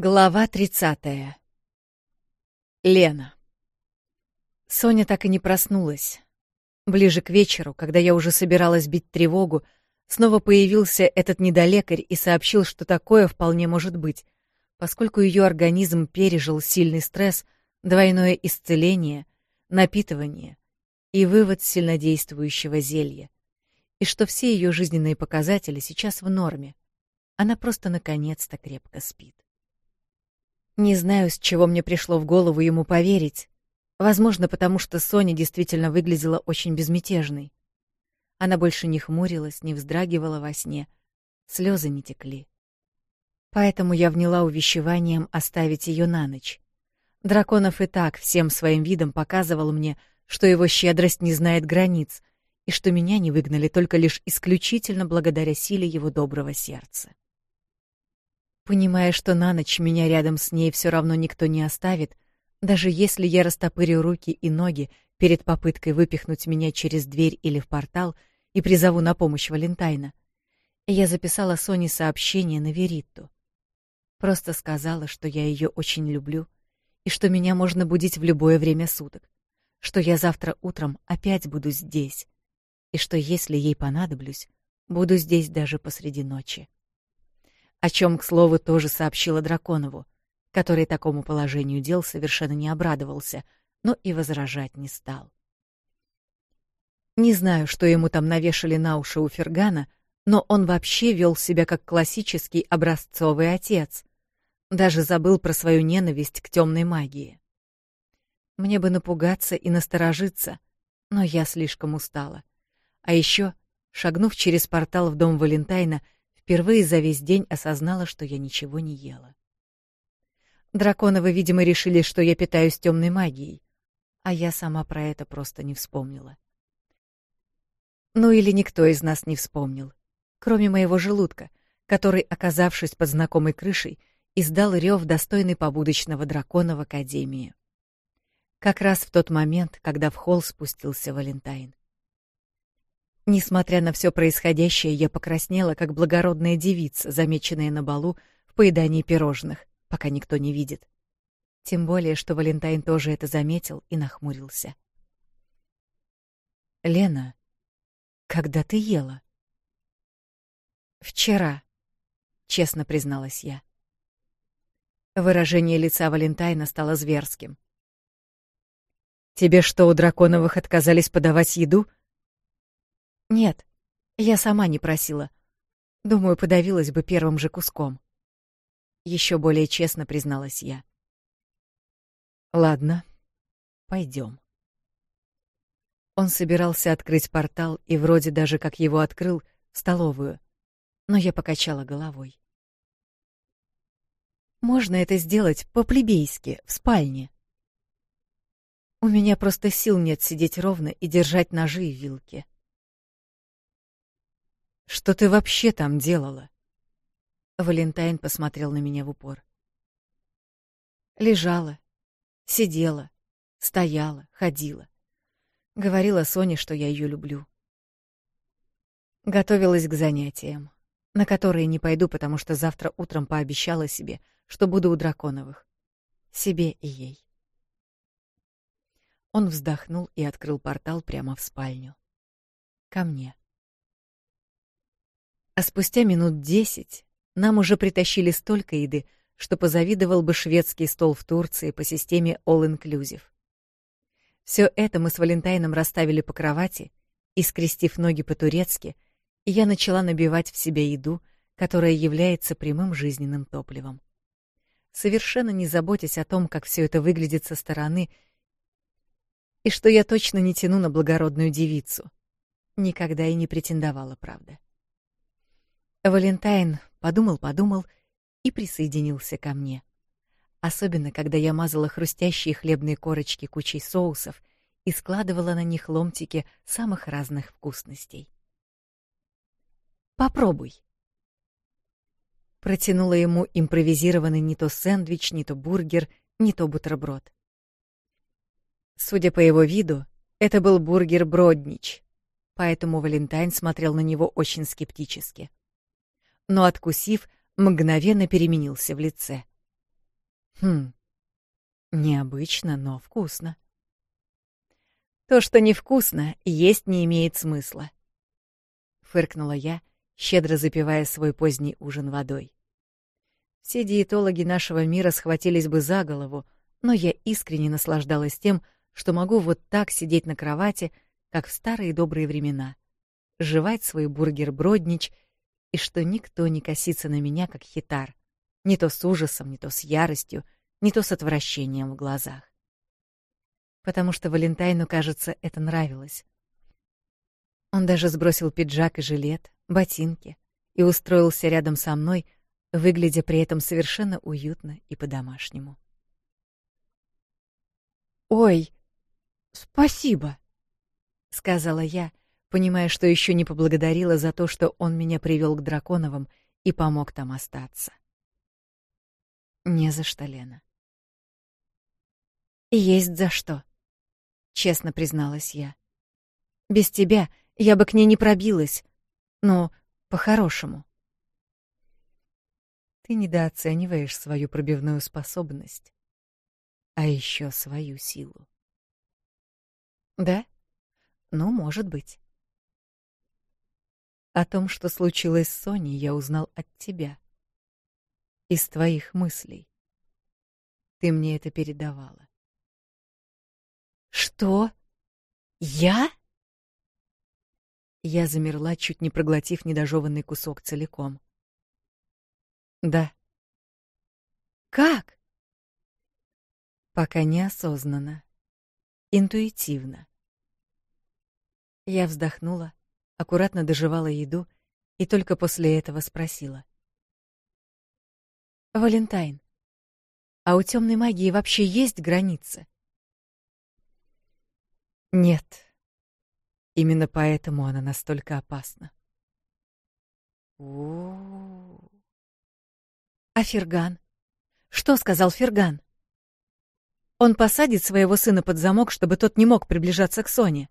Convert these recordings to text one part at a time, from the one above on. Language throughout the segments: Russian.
Глава 30. Лена. Соня так и не проснулась. Ближе к вечеру, когда я уже собиралась бить тревогу, снова появился этот недолекарь и сообщил, что такое вполне может быть, поскольку ее организм пережил сильный стресс, двойное исцеление, напитывание и вывод сильнодействующего зелья, и что все ее жизненные показатели сейчас в норме. Она просто наконец-то крепко спит. Не знаю, с чего мне пришло в голову ему поверить. Возможно, потому что Соня действительно выглядела очень безмятежной. Она больше не хмурилась, не вздрагивала во сне. Слезы не текли. Поэтому я вняла увещеванием оставить ее на ночь. Драконов и так всем своим видом показывал мне, что его щедрость не знает границ — и что меня не выгнали только лишь исключительно благодаря силе его доброго сердца. Понимая, что на ночь меня рядом с ней все равно никто не оставит, даже если я растопырю руки и ноги перед попыткой выпихнуть меня через дверь или в портал и призову на помощь Валентайна, я записала Соне сообщение на Веритту. Просто сказала, что я ее очень люблю и что меня можно будить в любое время суток, что я завтра утром опять буду здесь и что, если ей понадоблюсь, буду здесь даже посреди ночи о чем, к слову, тоже сообщила Драконову, который такому положению дел совершенно не обрадовался, но и возражать не стал. Не знаю, что ему там навешали на уши у Фергана, но он вообще вел себя как классический образцовый отец. Даже забыл про свою ненависть к темной магии. Мне бы напугаться и насторожиться, но я слишком устала. А еще, шагнув через портал в дом Валентайна, впервые за весь день осознала, что я ничего не ела. Драконовы, видимо, решили, что я питаюсь темной магией, а я сама про это просто не вспомнила. Ну или никто из нас не вспомнил, кроме моего желудка, который, оказавшись под знакомой крышей, издал рев, достойный побудочного дракона в Академии. Как раз в тот момент, когда в холл спустился Валентайн. Несмотря на все происходящее, я покраснела, как благородная девица, замеченная на балу в поедании пирожных, пока никто не видит. Тем более, что Валентайн тоже это заметил и нахмурился. «Лена, когда ты ела?» «Вчера», — честно призналась я. Выражение лица Валентайна стало зверским. «Тебе что, у Драконовых отказались подавать еду?» Нет, я сама не просила. Думаю, подавилась бы первым же куском. Еще более честно призналась я. Ладно, пойдем. Он собирался открыть портал и вроде даже как его открыл в столовую, но я покачала головой. Можно это сделать по-плебейски, в спальне. У меня просто сил нет сидеть ровно и держать ножи и вилки. Что ты вообще там делала? Валентайн посмотрел на меня в упор. Лежала, сидела, стояла, ходила. Говорила Соне, что я ее люблю. Готовилась к занятиям, на которые не пойду, потому что завтра утром пообещала себе, что буду у Драконовых. Себе и ей. Он вздохнул и открыл портал прямо в спальню. Ко мне. А спустя минут десять нам уже притащили столько еды, что позавидовал бы шведский стол в Турции по системе all-inclusive. Все это мы с Валентайном расставили по кровати, и, скрестив ноги по-турецки, я начала набивать в себя еду, которая является прямым жизненным топливом. Совершенно не заботясь о том, как все это выглядит со стороны, и что я точно не тяну на благородную девицу. Никогда и не претендовала, правда. Валентайн подумал-подумал и присоединился ко мне. Особенно, когда я мазала хрустящие хлебные корочки кучей соусов и складывала на них ломтики самых разных вкусностей. «Попробуй», протянула ему импровизированный не то сэндвич, не то бургер, не то бутерброд. Судя по его виду, это был бургер Броднич, поэтому Валентайн смотрел на него очень скептически но, откусив, мгновенно переменился в лице. Хм, необычно, но вкусно. То, что невкусно, есть не имеет смысла. Фыркнула я, щедро запивая свой поздний ужин водой. Все диетологи нашего мира схватились бы за голову, но я искренне наслаждалась тем, что могу вот так сидеть на кровати, как в старые добрые времена, жевать свой бургер-броднич — и что никто не косится на меня, как хитар, не то с ужасом, не то с яростью, не то с отвращением в глазах. Потому что Валентайну, кажется, это нравилось. Он даже сбросил пиджак и жилет, ботинки и устроился рядом со мной, выглядя при этом совершенно уютно и по-домашнему. «Ой, спасибо!» — сказала я, — понимая, что еще не поблагодарила за то, что он меня привел к Драконовым и помог там остаться. Не за что, Лена. Есть за что, честно призналась я. Без тебя я бы к ней не пробилась, но по-хорошему. Ты недооцениваешь свою пробивную способность, а еще свою силу. Да? Ну, может быть. О том, что случилось с Соней, я узнал от тебя. Из твоих мыслей. Ты мне это передавала. Что? Я? Я замерла, чуть не проглотив недожеванный кусок целиком. Да. Как? Пока неосознанно. Интуитивно. Я вздохнула, аккуратно доживала еду и только после этого спросила. «Валентайн, а у темной магии вообще есть границы?» «Нет. Именно поэтому она настолько опасна». «О-о-о!» «А Ферган? Что сказал Ферган?» Он посадит своего сына под замок, чтобы тот не мог приближаться к Соне.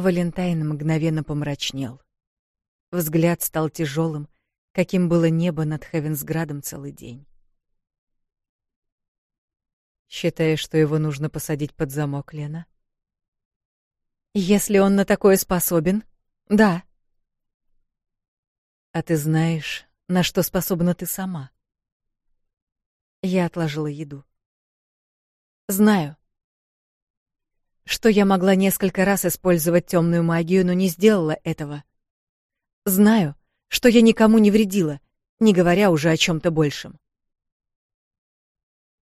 Валентайн мгновенно помрачнел. Взгляд стал тяжелым, каким было небо над Хевенсградом целый день. Считая, что его нужно посадить под замок, Лена?» «Если он на такое способен, да». «А ты знаешь, на что способна ты сама?» Я отложила еду. «Знаю что я могла несколько раз использовать темную магию, но не сделала этого. Знаю, что я никому не вредила, не говоря уже о чем-то большем.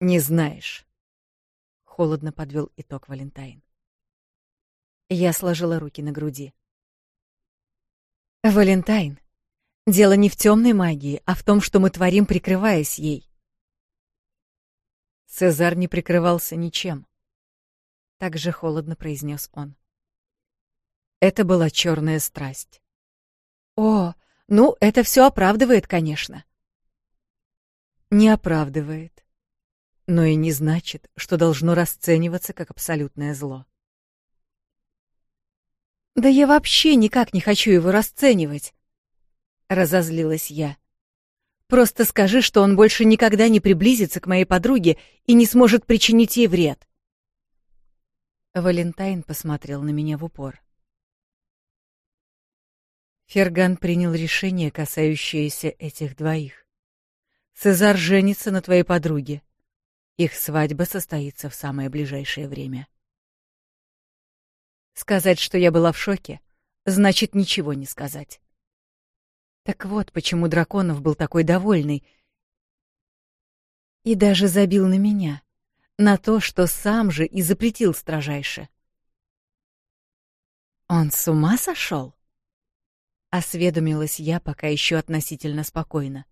«Не знаешь», — холодно подвел итог Валентайн. Я сложила руки на груди. «Валентайн, дело не в темной магии, а в том, что мы творим, прикрываясь ей». Цезарь не прикрывался ничем так же холодно произнес он. Это была черная страсть. О, ну это все оправдывает, конечно. Не оправдывает, но и не значит, что должно расцениваться как абсолютное зло. Да я вообще никак не хочу его расценивать, разозлилась я. Просто скажи, что он больше никогда не приблизится к моей подруге и не сможет причинить ей вред. Валентайн посмотрел на меня в упор. Ферган принял решение, касающееся этих двоих. Цезар женится на твоей подруге. Их свадьба состоится в самое ближайшее время. Сказать, что я была в шоке, значит ничего не сказать. Так вот, почему Драконов был такой довольный и даже забил на меня на то, что сам же и запретил строжайше. «Он с ума сошел?» — осведомилась я пока еще относительно спокойно.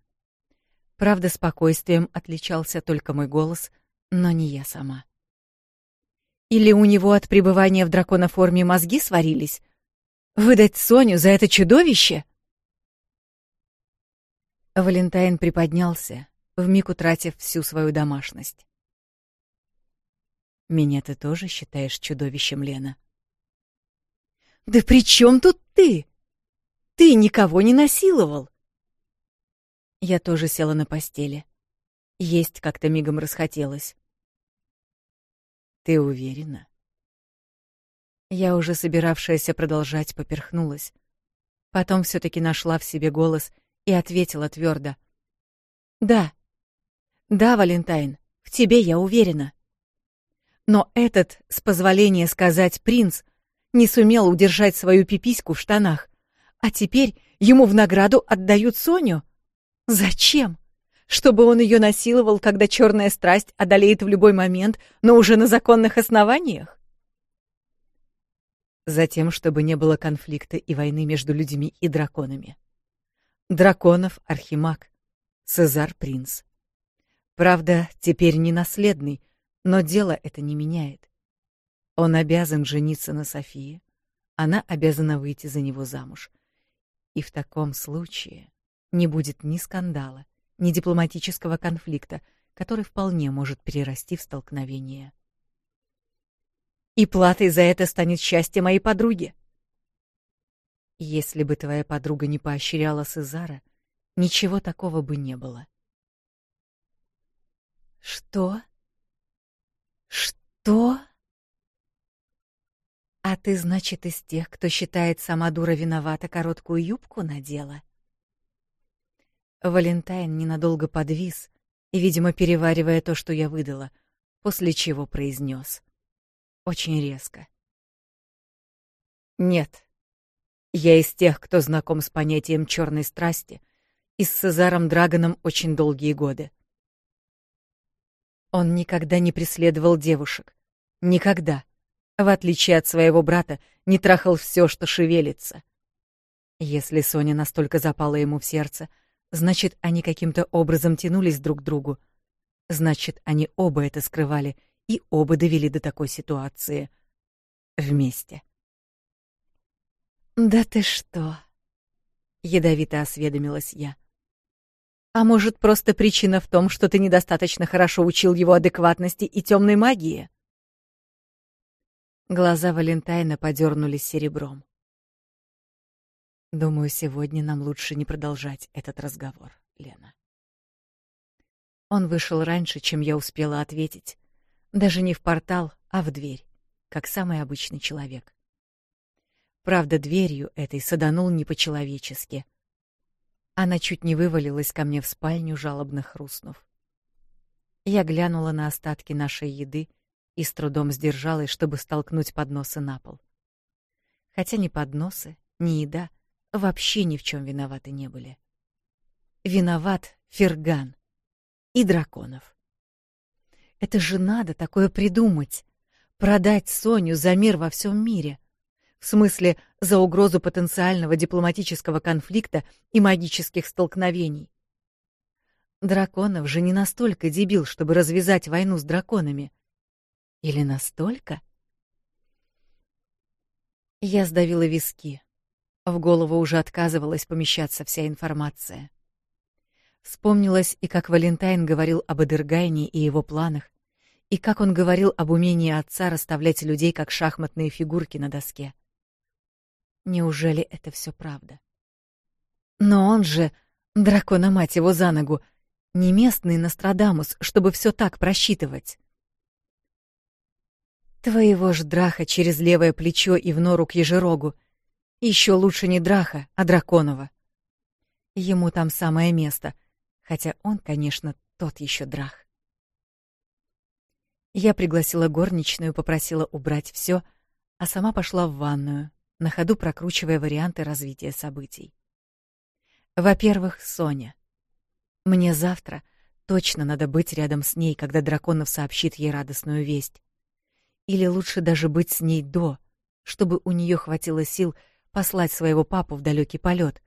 Правда, спокойствием отличался только мой голос, но не я сама. «Или у него от пребывания в драконоформе мозги сварились? Выдать Соню за это чудовище?» Валентайн приподнялся, вмиг утратив всю свою домашность. Меня ты тоже считаешь чудовищем, Лена. Да при чем тут ты? Ты никого не насиловал. Я тоже села на постели. Есть как-то мигом расхотелось. Ты уверена? Я уже собиравшаяся продолжать поперхнулась. Потом все таки нашла в себе голос и ответила твердо: "Да. Да, Валентайн, в тебе я уверена но этот, с позволения сказать принц, не сумел удержать свою пипиську в штанах. А теперь ему в награду отдают Соню. Зачем? Чтобы он ее насиловал, когда черная страсть одолеет в любой момент, но уже на законных основаниях? Затем, чтобы не было конфликта и войны между людьми и драконами. Драконов Архимаг, Сезар, Принц. Правда, теперь не наследный, но дело это не меняет. Он обязан жениться на Софии, она обязана выйти за него замуж. И в таком случае не будет ни скандала, ни дипломатического конфликта, который вполне может перерасти в столкновение. И платой за это станет счастье моей подруги. Если бы твоя подруга не поощряла Сезара, ничего такого бы не было. Что? «Что?» «А ты, значит, из тех, кто считает сама дура виновата, короткую юбку надела?» Валентайн ненадолго подвис, и, видимо, переваривая то, что я выдала, после чего произнес. Очень резко. «Нет, я из тех, кто знаком с понятием черной страсти и с Цезаром Драгоном очень долгие годы. Он никогда не преследовал девушек. Никогда. В отличие от своего брата, не трахал все, что шевелится. Если Соня настолько запала ему в сердце, значит, они каким-то образом тянулись друг к другу. Значит, они оба это скрывали и оба довели до такой ситуации. Вместе. «Да ты что?» — ядовито осведомилась я. А может, просто причина в том, что ты недостаточно хорошо учил его адекватности и темной магии? Глаза Валентайна подернулись серебром. Думаю, сегодня нам лучше не продолжать этот разговор, Лена. Он вышел раньше, чем я успела ответить, даже не в портал, а в дверь, как самый обычный человек. Правда, дверью этой саданул не по-человечески, она чуть не вывалилась ко мне в спальню, жалобно хрустнув. Я глянула на остатки нашей еды и с трудом сдержалась, чтобы столкнуть подносы на пол. Хотя ни подносы, ни еда вообще ни в чем виноваты не были. Виноват Ферган и драконов. Это же надо такое придумать. Продать Соню за мир во всем мире. В смысле, за угрозу потенциального дипломатического конфликта и магических столкновений. Драконов же не настолько дебил, чтобы развязать войну с драконами. Или настолько? Я сдавила виски. В голову уже отказывалась помещаться вся информация. Вспомнилось и как Валентайн говорил об Эдергайне и его планах, и как он говорил об умении отца расставлять людей как шахматные фигурки на доске. Неужели это все правда? Но он же, дракона мать его за ногу, не местный Нострадамус, чтобы все так просчитывать. Твоего ж драха через левое плечо и в нору к ежерогу. Еще лучше не драха, а драконова. Ему там самое место, хотя он, конечно, тот еще драх. Я пригласила горничную, попросила убрать все, а сама пошла в ванную, на ходу прокручивая варианты развития событий. Во-первых, Соня. Мне завтра точно надо быть рядом с ней, когда Драконов сообщит ей радостную весть. Или лучше даже быть с ней до, чтобы у нее хватило сил послать своего папу в далекий полет.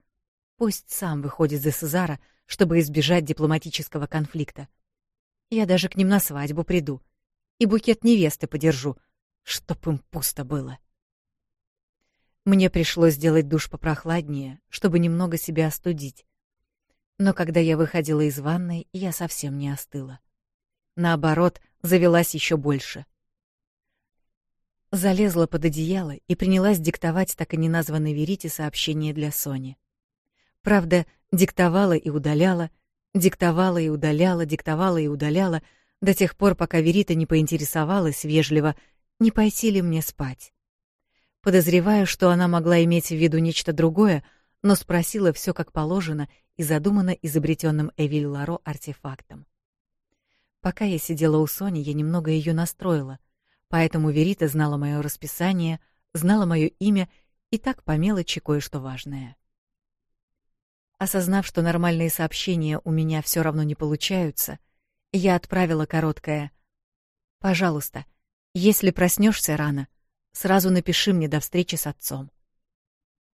Пусть сам выходит за Сезара, чтобы избежать дипломатического конфликта. Я даже к ним на свадьбу приду и букет невесты подержу, чтоб им пусто было. Мне пришлось сделать душ попрохладнее, чтобы немного себя остудить. Но когда я выходила из ванной, я совсем не остыла. Наоборот, завелась еще больше. Залезла под одеяло и принялась диктовать так и не неназванной Верите сообщение для Сони. Правда, диктовала и удаляла, диктовала и удаляла, диктовала и удаляла, до тех пор, пока Верита не поинтересовалась вежливо, не пойти ли мне спать. Подозревая, что она могла иметь в виду нечто другое, но спросила все как положено и задумано изобретенным Эвиль Ларо артефактом. Пока я сидела у Сони, я немного ее настроила, поэтому Верита знала мое расписание, знала мое имя и так по мелочи кое-что важное. Осознав, что нормальные сообщения у меня все равно не получаются, я отправила короткое: "Пожалуйста, если проснешься рано, Сразу напиши мне до встречи с отцом.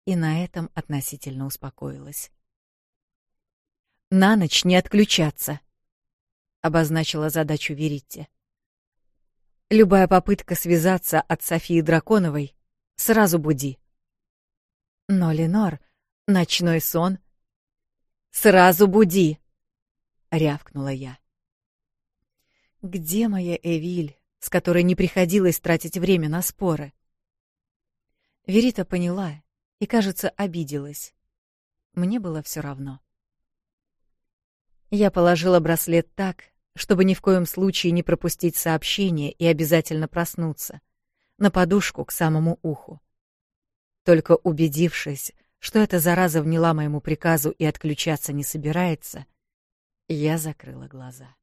И на этом относительно успокоилась. На ночь не отключаться, обозначила задачу Веритте. Любая попытка связаться от Софии Драконовой сразу буди. Но Ленор, ночной сон. Сразу буди, рявкнула я. Где моя Эвиль? с которой не приходилось тратить время на споры. Верита поняла и, кажется, обиделась. Мне было все равно. Я положила браслет так, чтобы ни в коем случае не пропустить сообщение и обязательно проснуться, на подушку к самому уху. Только убедившись, что эта зараза вняла моему приказу и отключаться не собирается, я закрыла глаза.